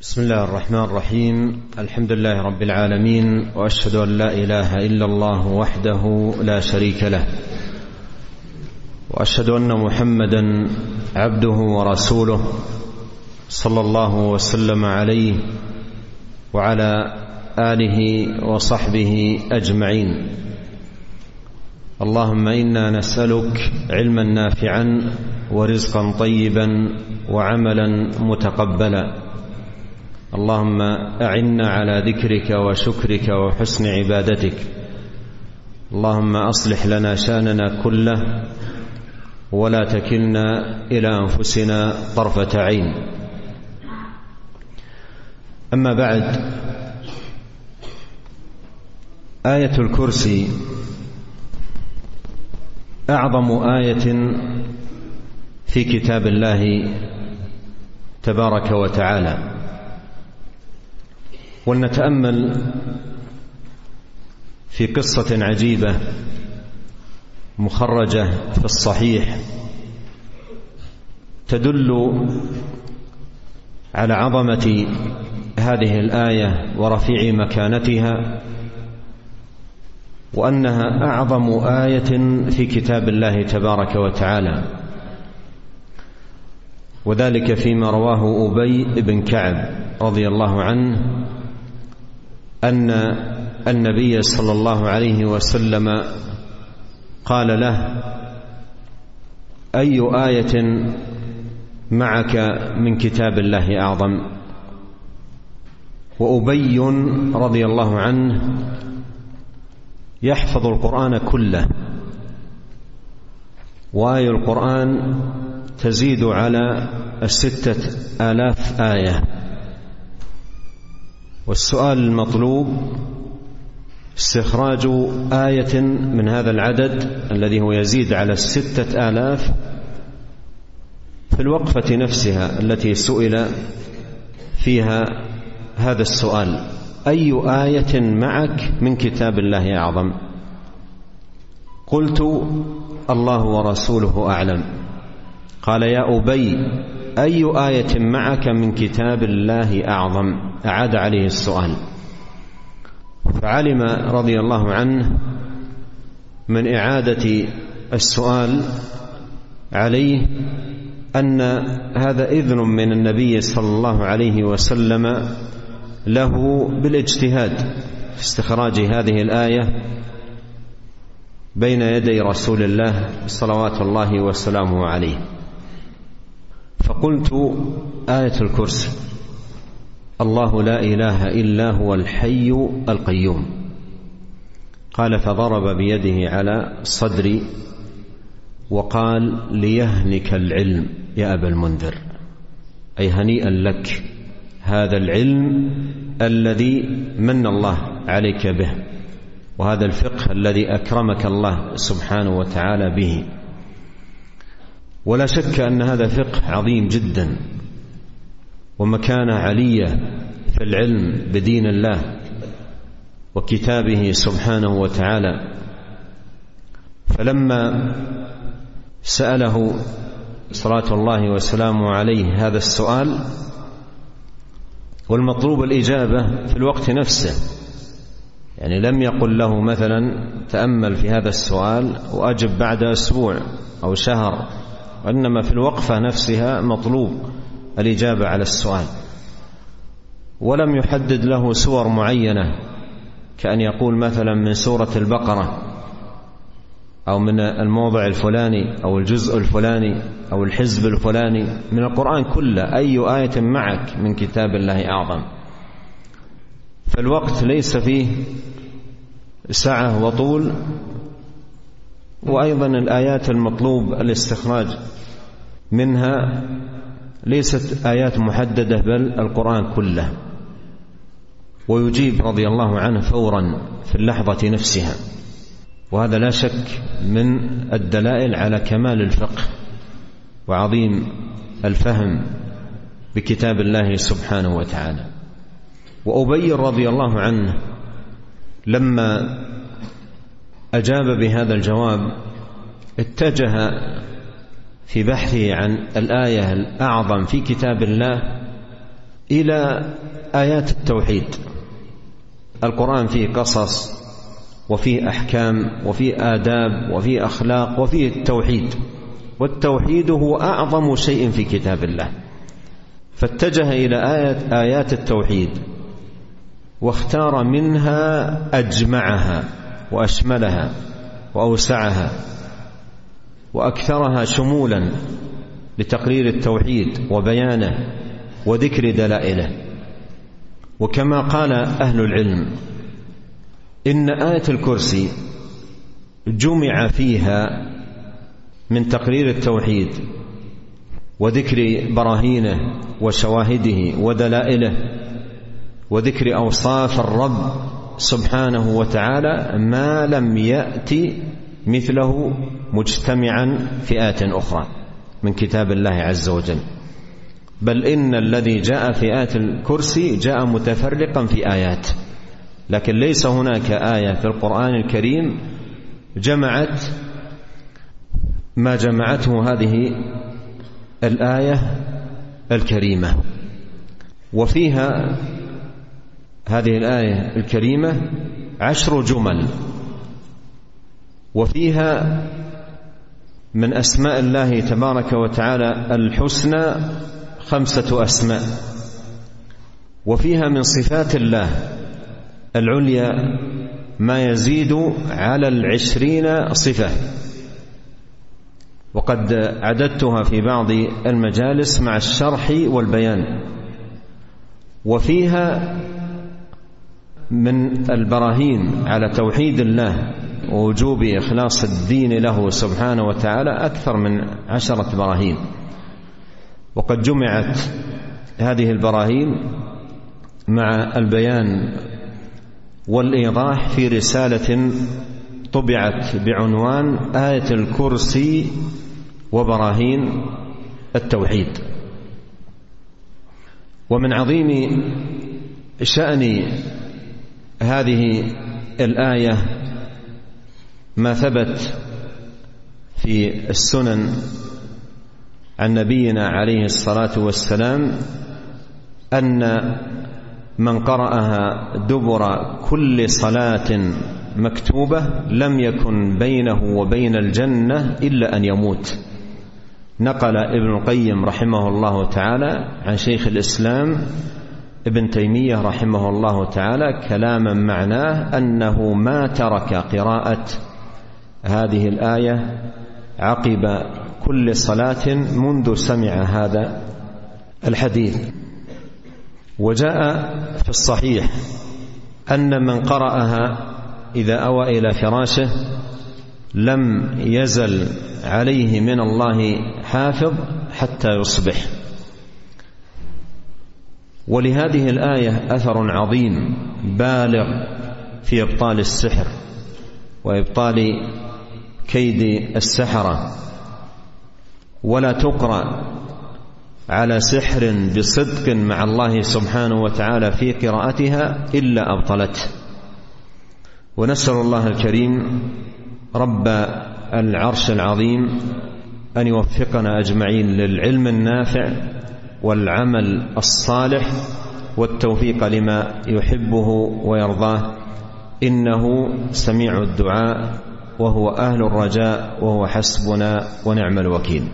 بسم الله الرحمن الرحيم. الحمد لله رب العالمين وأشهد أن لا إله إلا الله وحده لا شريك له وأشهد أن محمدا عبده ورسوله صلى الله وسلم عليه وعلى آله وصحبه أجمعين. اللهم إنا نسألك علما نافعا ورزقا طيبا وعملا متقبلا. اللهم أعنا على ذكرك وشكرك وحسن عبادتك. اللهم أصلح لنا شأننا كله ولا تكلنا إلى أنفسنا طرفة عين. أما بعد آية الكرسي أعظم آية في كتاب الله تبارك وتعالى. ولنتأمل في قصة عجيبة مخرجة في الصحيح تدل على عظمة هذه الآية ورفيع مكانتها وأنها أعظم آية في كتاب الله تبارك وتعالى وذلك فيما رواه أبي بن كعب رضي الله عنه أن النبي صلى الله عليه وسلم قال له أي آية معك من كتاب الله أعظم؟ وأبي رضي الله عنه يحفظ القرآن كله. واي القرآن تزيد على الستة آلاف آية. والسؤال المطلوب استخراج آية من هذا العدد الذي هو يزيد على الستة آلاف في الوقفة نفسها التي سئل فيها هذا السؤال. أي آية معك من كتاب الله أعظم؟ قلت الله ورسوله أعلم. قال يا أبي أي آية معك من كتاب الله أعظم؟ أعاد عليه السؤال. فعلم رضي الله عنه من إعادة السؤال عليه أن هذا إذن من النبي صلى الله عليه وسلم له بالاجتهاد في استخراج هذه الآية بين يدي رسول الله صلوات الله وسلامه عليه. فقلت آية الكرسي. الله لا إله إلا هو الحي القيوم. قال فضرب بيده على صدري وقال ليهنك العلم يا أبا المنذر. أي هنيئا لك هذا العلم الذي من الله عليك به وهذا الفقه الذي أكرمك الله سبحانه وتعالى به. ولا شك أن هذا فقه عظيم جدا. ومكانه عليه في العلم بدين الله وكتابه سبحانه وتعالى. فلما سأله صلاة الله وسلامه عليه هذا السؤال والمطلوب الإجابة في الوقت نفسه يعني لم يقل له مثلا تأمل في هذا السؤال وأجب بعد أسبوع أو شهر وإنما في الوقفة نفسها مطلوب. الإجابة على السؤال. ولم يحدد له سور معينة كأن يقول مثلا من سورة البقرة أو من الموضع الفلاني أو الجزء الفلاني أو الحزب الفلاني من القرآن كله أي آية معك من كتاب الله أعظم. فالوقت ليس فيه سعة وطول وأيضا الآيات المطلوب الاستخراج منها ليست آيات محددة بل القرآن كله. ويجيب رضي الله عنه فورا في اللحظة نفسها. وهذا لا شك من الدلائل على كمال الفقه وعظيم الفهم بكتاب الله سبحانه وتعالى. وابي رضي الله عنه لما أجاب بهذا الجواب اتجه في بحثه عن الآية الأعظم في كتاب الله إلى آيات التوحيد. القرآن فيه قصص وفيه أحكام وفيه آداب وفيه أخلاق وفيه التوحيد. والتوحيد هو أعظم شيء في كتاب الله. فاتجه إلى آيات, آيات التوحيد واختار منها أجمعها وأشملها وأوسعها. وأكثرها شمولا لتقرير التوحيد وبيانه وذكر دلائله. وكما قال أهل العلم إن آية الكرسي جمع فيها من تقرير التوحيد وذكر براهينه وشواهده ودلائله وذكر أوصاف الرب سبحانه وتعالى ما لم يأتي مثله مجتمعا في ايات أخرى من كتاب الله عز وجل. بل إن الذي جاء في إيه الكرسي جاء متفرقا في آيات. لكن ليس هناك آية في القرآن الكريم جمعت ما جمعته هذه الآية الكريمة. وفيها هذه الآية الكريمة عشر جمل. وفيها من أسماء الله تبارك وتعالى الحسنى خمسة أسماء وفيها من صفات الله العليا ما يزيد على العشرين صفة وقد عددتها في بعض المجالس مع الشرح والبيان وفيها من البراهين على توحيد الله ووجوب إخلاص الدين له سبحانه وتعالى أكثر من عشرة براهين. وقد جمعت هذه البراهين مع البيان والإيضاح في رسالة طبعت بعنوان آية الكرسي وبراهين التوحيد. ومن عظيم شأن هذه الآية ما ثبت في السنن عن نبينا عليه الصلاة والسلام أن من قرأها دبر كل صلاة مكتوبة لم يكن بينه وبين الجنة إلا أن يموت. نقل ابن القيم رحمه الله تعالى عن شيخ الإسلام ابن تيمية رحمه الله تعالى كلاما معناه أنه ما ترك قراءة هذه الآية عقب كل صلاة منذ سمع هذا الحديث. وجاء في الصحيح أن من قرأها إذا أوى إلى فراشه لم يزل عليه من الله حافظ حتى يصبح. ولهذه الآية أثر عظيم بالغ في إبطال السحر وإبطال كيد السحرة ولا تقرأ على سحر بصدق مع الله سبحانه وتعالى في قراءتها إلا أبطلته. ونسأل الله الكريم رب العرش العظيم أن يوفقنا أجمعين للعلم النافع والعمل الصالح والتوفيق لما يحبه ويرضاه. إنه سميع الدعاء. وهو أهل الرجاء وهو حسبنا ونعم الوكيل.